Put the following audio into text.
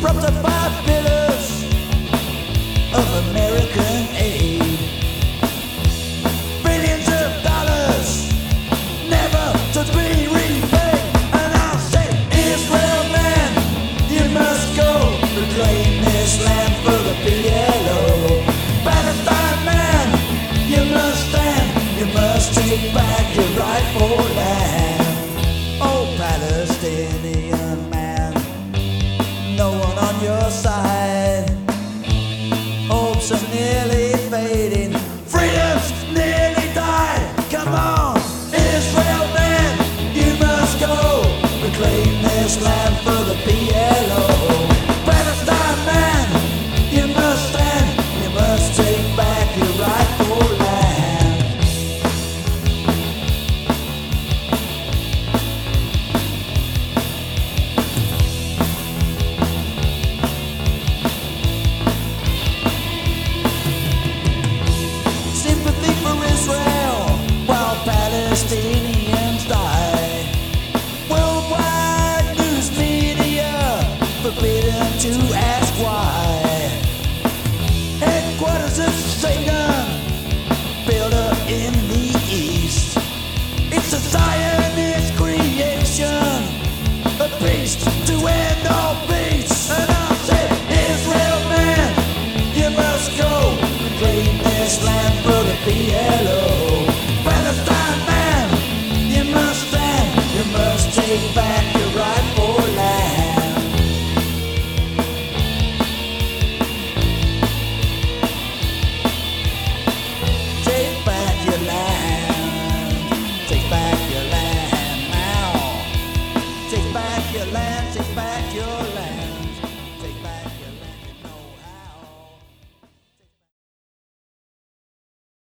Propped up by pillars of American aid. Billions of dollars never to be repaid. And I'll say, Israel man, you must go reclaim this land for the PLO. Palestine man, you must stand, you must take back your rightful Madison Satan builder in the east. It's a Zionist creation, a beast to end all beats. And I said, Israel man, you must go this land for the PLO. Man, you must stand, you must take back.